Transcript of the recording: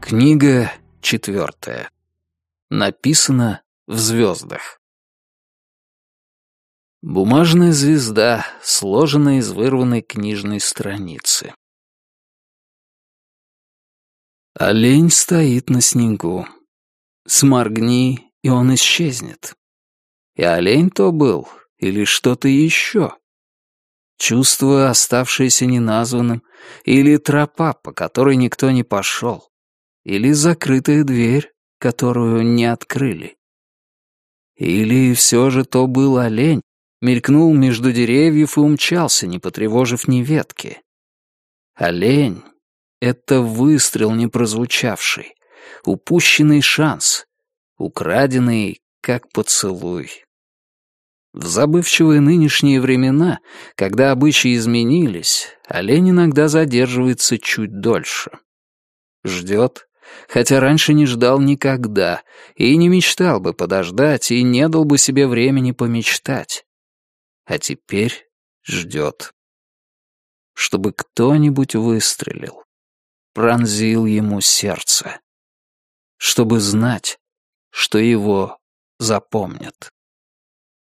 Книга четвертая. Написано в звездах. Бумажная звезда, сложенная из вырванной книжной страницы. Олень стоит на снегу. Сморгни, и он исчезнет. И олень то был, или что-то еще. Чувство, оставшееся неназванным, или тропа, по которой никто не пошел, или закрытая дверь, которую не открыли. Или все же то был олень, мелькнул между деревьев и умчался, не потревожив ни ветки. Олень — это выстрел не прозвучавший, упущенный шанс, украденный, как поцелуй. В забывчивые нынешние времена, когда обычаи изменились, олень иногда задерживается чуть дольше. Ждет, хотя раньше не ждал никогда, и не мечтал бы подождать, и не дал бы себе времени помечтать. А теперь ждет. Чтобы кто-нибудь выстрелил, пронзил ему сердце. Чтобы знать, что его запомнят.